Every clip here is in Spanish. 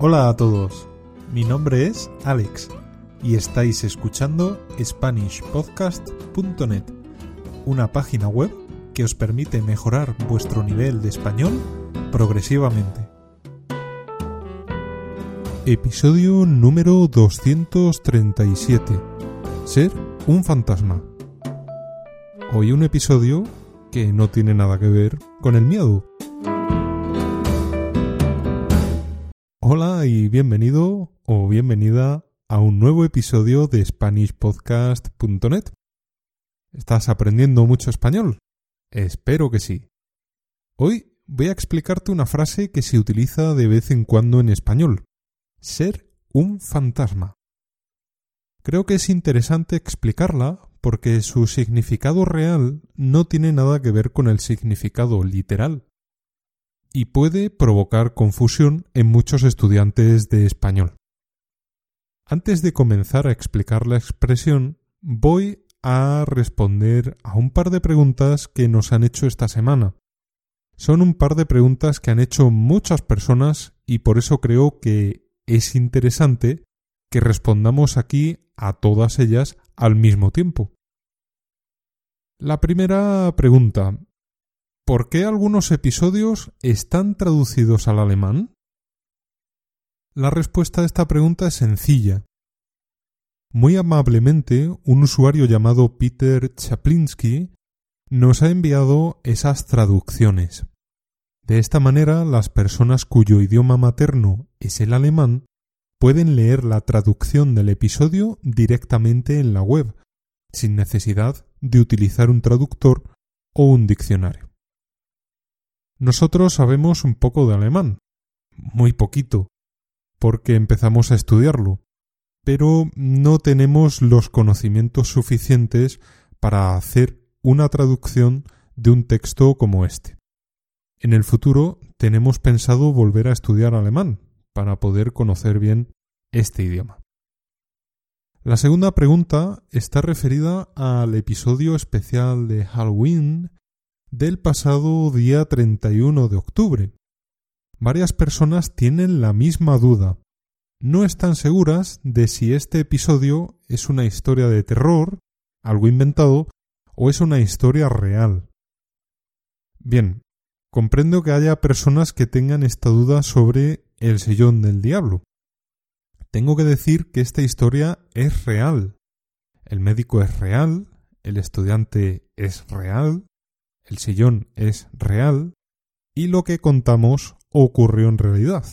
Hola a todos, mi nombre es Alex y estáis escuchando SpanishPodcast.net, una página web que os permite mejorar vuestro nivel de español progresivamente. Episodio número 237. Ser un fantasma. Hoy un episodio que no tiene nada que ver con el miedo. Hola y bienvenido o bienvenida a un nuevo episodio de SpanishPodcast.net. ¿Estás aprendiendo mucho español? Espero que sí. Hoy voy a explicarte una frase que se utiliza de vez en cuando en español. Ser un fantasma. Creo que es interesante explicarla porque su significado real no tiene nada que ver con el significado literal y puede provocar confusión en muchos estudiantes de español. Antes de comenzar a explicar la expresión, voy a responder a un par de preguntas que nos han hecho esta semana. Son un par de preguntas que han hecho muchas personas y por eso creo que es interesante que respondamos aquí a todas ellas al mismo tiempo. La primera pregunta ¿Por qué algunos episodios están traducidos al alemán? La respuesta a esta pregunta es sencilla. Muy amablemente, un usuario llamado Peter Chaplinsky nos ha enviado esas traducciones. De esta manera, las personas cuyo idioma materno es el alemán pueden leer la traducción del episodio directamente en la web, sin necesidad de utilizar un traductor o un diccionario. Nosotros sabemos un poco de alemán, muy poquito, porque empezamos a estudiarlo, pero no tenemos los conocimientos suficientes para hacer una traducción de un texto como este. En el futuro tenemos pensado volver a estudiar alemán para poder conocer bien este idioma. La segunda pregunta está referida al episodio especial de Halloween del pasado día 31 de octubre. Varias personas tienen la misma duda. No están seguras de si este episodio es una historia de terror, algo inventado, o es una historia real. Bien, comprendo que haya personas que tengan esta duda sobre el sillón del diablo. Tengo que decir que esta historia es real. El médico es real, el estudiante es real, el sillón es real y lo que contamos ocurrió en realidad.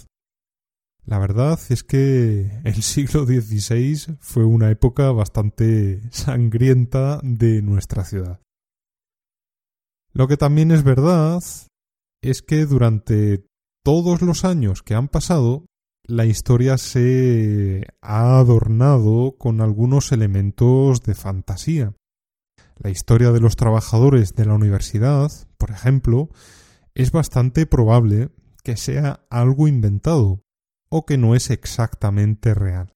La verdad es que el siglo XVI fue una época bastante sangrienta de nuestra ciudad. Lo que también es verdad es que durante todos los años que han pasado, la historia se ha adornado con algunos elementos de fantasía. La historia de los trabajadores de la universidad, por ejemplo, es bastante probable que sea algo inventado o que no es exactamente real.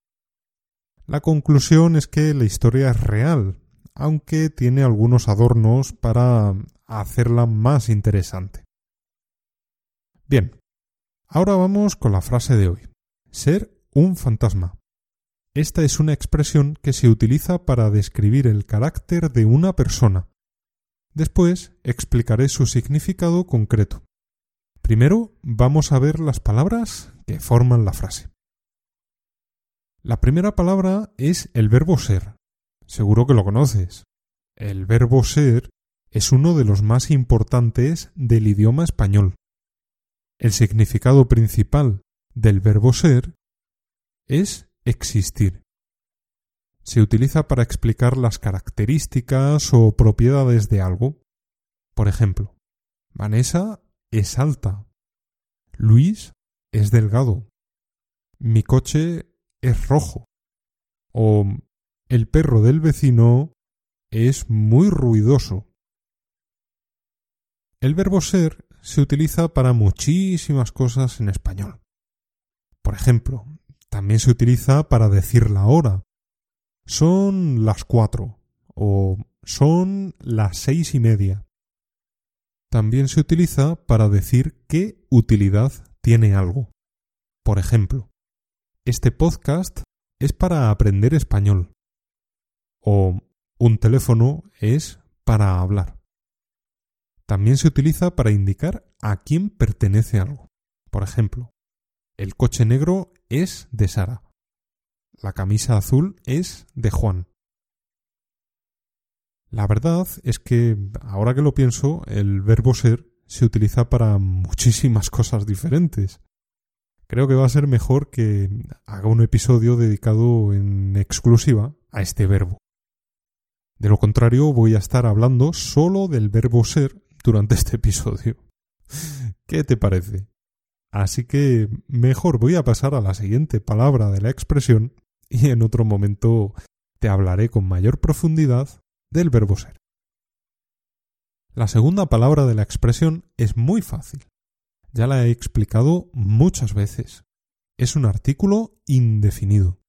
La conclusión es que la historia es real, aunque tiene algunos adornos para hacerla más interesante. Bien, ahora vamos con la frase de hoy. Ser un fantasma. Esta es una expresión que se utiliza para describir el carácter de una persona. Después explicaré su significado concreto. Primero vamos a ver las palabras que forman la frase. La primera palabra es el verbo ser. Seguro que lo conoces. El verbo ser es uno de los más importantes del idioma español. El significado principal del verbo ser es existir. Se utiliza para explicar las características o propiedades de algo. Por ejemplo, Vanessa es alta. Luis es delgado. Mi coche es rojo. O el perro del vecino es muy ruidoso. El verbo ser se utiliza para muchísimas cosas en español. Por ejemplo, también se utiliza para decir la hora. Son las cuatro o son las seis y media. También se utiliza para decir qué utilidad tiene algo. Por ejemplo, este podcast es para aprender español. O un teléfono es para hablar. También se utiliza para indicar a quién pertenece algo. Por ejemplo, el coche negro es de Sara. La camisa azul es de Juan. La verdad es que, ahora que lo pienso, el verbo ser se utiliza para muchísimas cosas diferentes. Creo que va a ser mejor que haga un episodio dedicado en exclusiva a este verbo. De lo contrario, voy a estar hablando solo del verbo ser durante este episodio. ¿Qué te parece? Así que mejor voy a pasar a la siguiente palabra de la expresión y en otro momento te hablaré con mayor profundidad del verbo ser. La segunda palabra de la expresión es muy fácil. Ya la he explicado muchas veces. Es un artículo indefinido.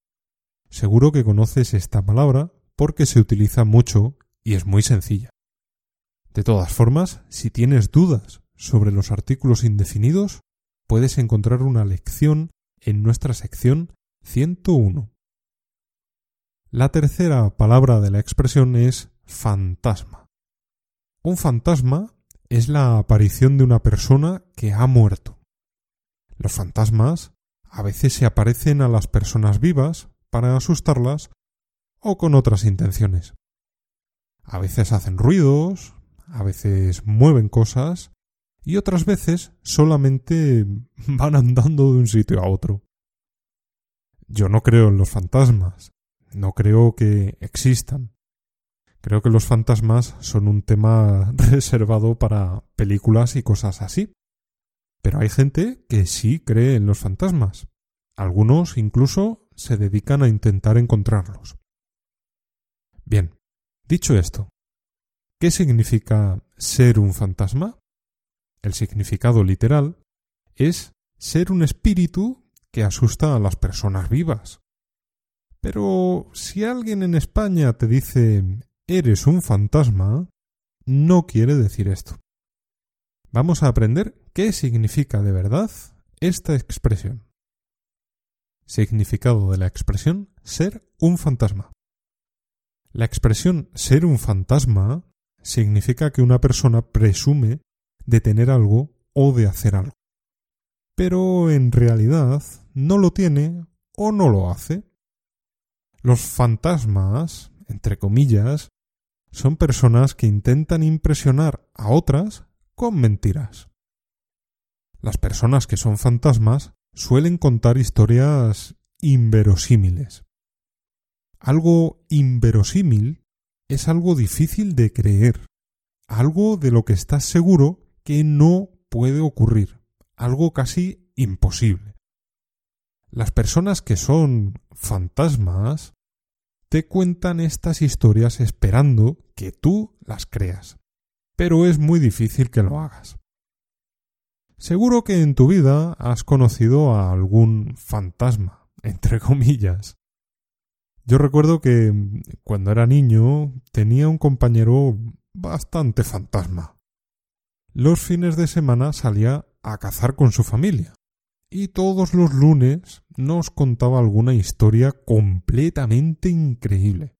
Seguro que conoces esta palabra porque se utiliza mucho y es muy sencilla. De todas formas, si tienes dudas sobre los artículos indefinidos, puedes encontrar una lección en nuestra sección 101. La tercera palabra de la expresión es fantasma. Un fantasma es la aparición de una persona que ha muerto. Los fantasmas a veces se aparecen a las personas vivas para asustarlas o con otras intenciones. A veces hacen ruidos, a veces mueven cosas y otras veces solamente van andando de un sitio a otro. Yo no creo en los fantasmas, no creo que existan. Creo que los fantasmas son un tema reservado para películas y cosas así. Pero hay gente que sí cree en los fantasmas. Algunos incluso se dedican a intentar encontrarlos. Bien, dicho esto, ¿qué significa ser un fantasma? El significado literal es ser un espíritu que asusta a las personas vivas. Pero si alguien en España te dice eres un fantasma, no quiere decir esto. Vamos a aprender qué significa de verdad esta expresión. Significado de la expresión ser un fantasma. La expresión ser un fantasma significa que una persona presume de tener algo o de hacer algo. Pero en realidad no lo tiene o no lo hace. Los fantasmas, entre comillas, son personas que intentan impresionar a otras con mentiras. Las personas que son fantasmas suelen contar historias inverosímiles. Algo inverosímil es algo difícil de creer, algo de lo que estás seguro que no puede ocurrir, algo casi imposible. Las personas que son fantasmas te cuentan estas historias esperando que tú las creas. Pero es muy difícil que lo hagas. Seguro que en tu vida has conocido a algún fantasma, entre comillas. Yo recuerdo que cuando era niño tenía un compañero bastante fantasma. Los fines de semana salía a cazar con su familia y todos los lunes nos contaba alguna historia completamente increíble.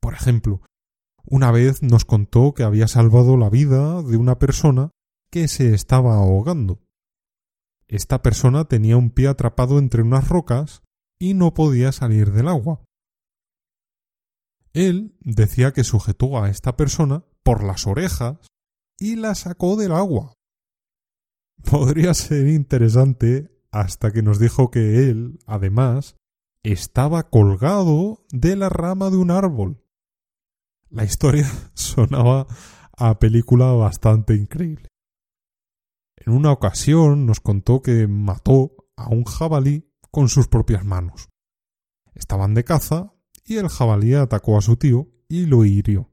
Por ejemplo, una vez nos contó que había salvado la vida de una persona que se estaba ahogando. Esta persona tenía un pie atrapado entre unas rocas y no podía salir del agua. Él decía que sujetó a esta persona por las orejas y la sacó del agua. Podría ser interesante hasta que nos dijo que él, además, estaba colgado de la rama de un árbol. La historia sonaba a película bastante increíble. En una ocasión nos contó que mató a un jabalí con sus propias manos. Estaban de caza y el jabalí atacó a su tío y lo hirió.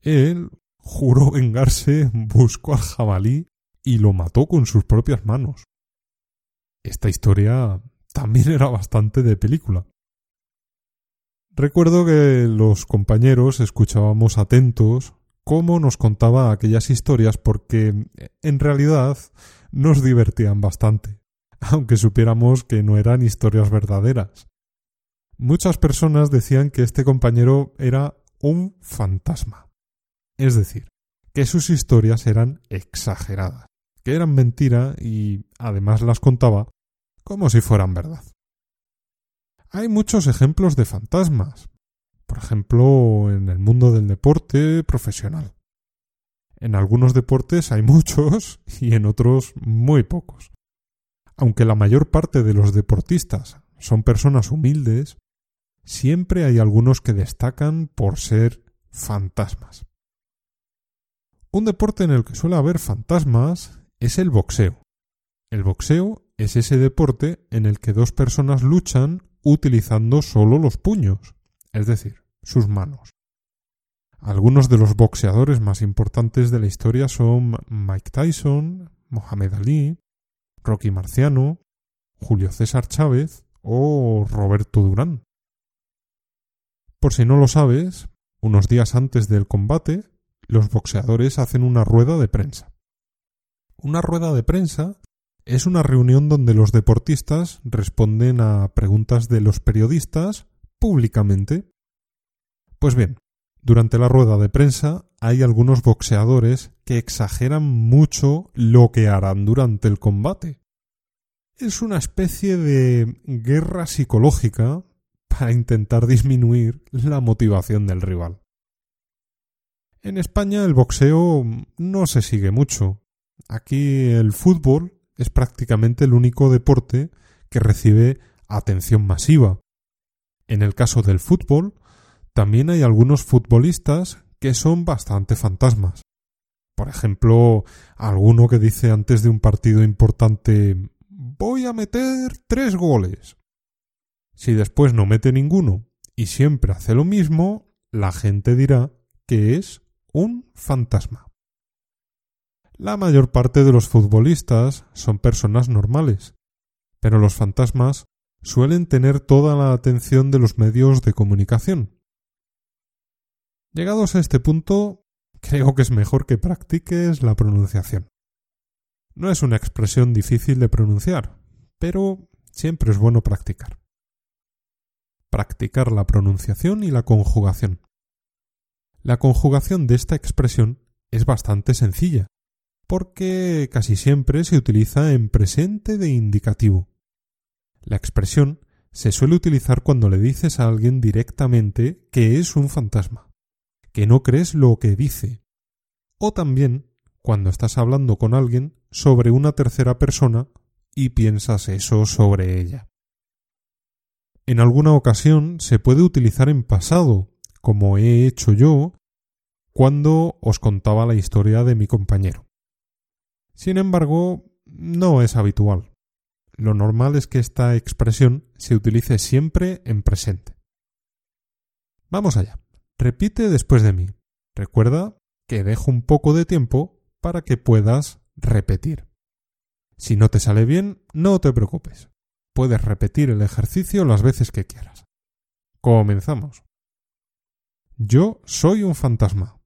Él juró vengarse, buscó al jabalí y lo mató con sus propias manos. Esta historia también era bastante de película. Recuerdo que los compañeros escuchábamos atentos cómo nos contaba aquellas historias porque en realidad nos divertían bastante. aunque supiéramos que no eran historias verdaderas. Muchas personas decían que este compañero era un fantasma. Es decir, que sus historias eran exageradas, que eran mentira y además las contaba como si fueran verdad. Hay muchos ejemplos de fantasmas, por ejemplo, en el mundo del deporte profesional. En algunos deportes hay muchos y en otros muy pocos. Aunque la mayor parte de los deportistas son personas humildes, siempre hay algunos que destacan por ser fantasmas. Un deporte en el que suele haber fantasmas es el boxeo. El boxeo es ese deporte en el que dos personas luchan utilizando solo los puños, es decir, sus manos. Algunos de los boxeadores más importantes de la historia son Mike Tyson, Mohamed Ali, Rocky Marciano, Julio César Chávez o Roberto Durán. Por si no lo sabes, unos días antes del combate, los boxeadores hacen una rueda de prensa. Una rueda de prensa es una reunión donde los deportistas responden a preguntas de los periodistas públicamente. Pues bien, durante la rueda de prensa hay algunos boxeadores que exageran mucho lo que harán durante el combate. Es una especie de guerra psicológica para intentar disminuir la motivación del rival. En España el boxeo no se sigue mucho. Aquí el fútbol es prácticamente el único deporte que recibe atención masiva. En el caso del fútbol, también hay algunos futbolistas que son bastante fantasmas. Por ejemplo, alguno que dice antes de un partido importante voy a meter tres goles. Si después no mete ninguno y siempre hace lo mismo, la gente dirá que es un fantasma. La mayor parte de los futbolistas son personas normales, pero los fantasmas suelen tener toda la atención de los medios de comunicación. Llegados a este punto, creo que es mejor que practiques la pronunciación. No es una expresión difícil de pronunciar, pero siempre es bueno practicar. Practicar la pronunciación y la conjugación. La conjugación de esta expresión es bastante sencilla porque casi siempre se utiliza en presente de indicativo. La expresión se suele utilizar cuando le dices a alguien directamente que es un fantasma, que no crees lo que dice, o también cuando estás hablando con alguien sobre una tercera persona y piensas eso sobre ella. En alguna ocasión se puede utilizar en pasado, como he hecho yo cuando os contaba la historia de mi compañero. Sin embargo, no es habitual. Lo normal es que esta expresión se utilice siempre en presente. Vamos allá. Repite después de mí. Recuerda que dejo un poco de tiempo para que puedas repetir. Si no te sale bien, no te preocupes. Puedes repetir el ejercicio las veces que quieras. Comenzamos. Yo soy un fantasma.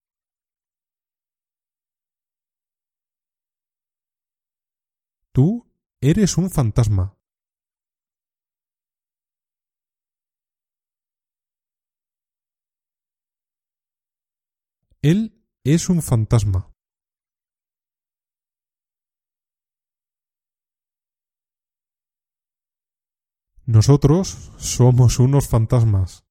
Tú eres un fantasma. Él es un fantasma. Nosotros somos unos fantasmas.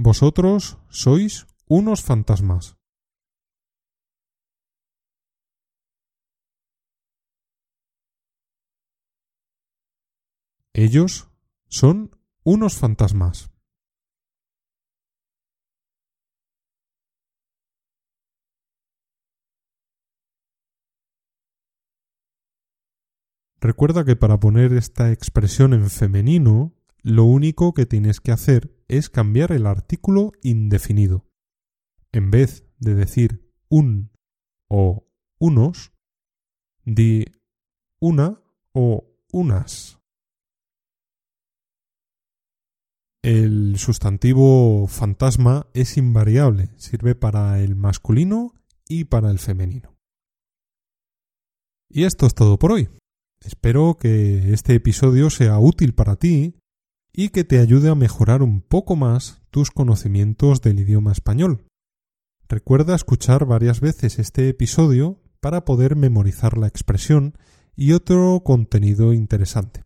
Vosotros sois unos fantasmas. Ellos son unos fantasmas. Recuerda que para poner esta expresión en femenino, lo único que tienes que hacer es cambiar el artículo indefinido en vez de decir un o unos, di una o unas. El sustantivo fantasma es invariable, sirve para el masculino y para el femenino. Y esto es todo por hoy. Espero que este episodio sea útil para ti y que te ayude a mejorar un poco más tus conocimientos del idioma español. Recuerda escuchar varias veces este episodio para poder memorizar la expresión y otro contenido interesante.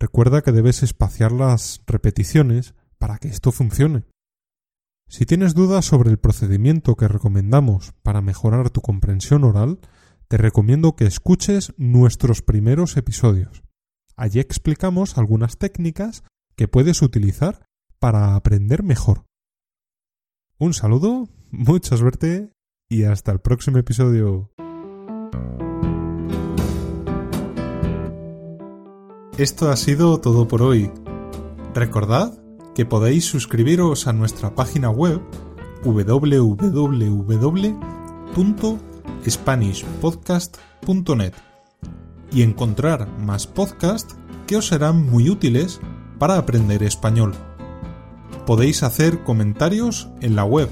Recuerda que debes espaciar las repeticiones para que esto funcione. Si tienes dudas sobre el procedimiento que recomendamos para mejorar tu comprensión oral, te recomiendo que escuches nuestros primeros episodios. Allí explicamos algunas técnicas que puedes utilizar para aprender mejor. Un saludo, mucha suerte y hasta el próximo episodio. Esto ha sido todo por hoy. Recordad que podéis suscribiros a nuestra página web www.spanishpodcast.net y encontrar más podcasts que os serán muy útiles para aprender español. Podéis hacer comentarios en la web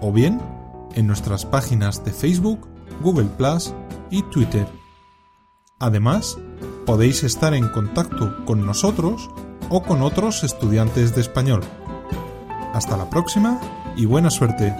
o bien en nuestras páginas de Facebook, Google Plus y Twitter. Además, podéis estar en contacto con nosotros o con otros estudiantes de español. Hasta la próxima y buena suerte.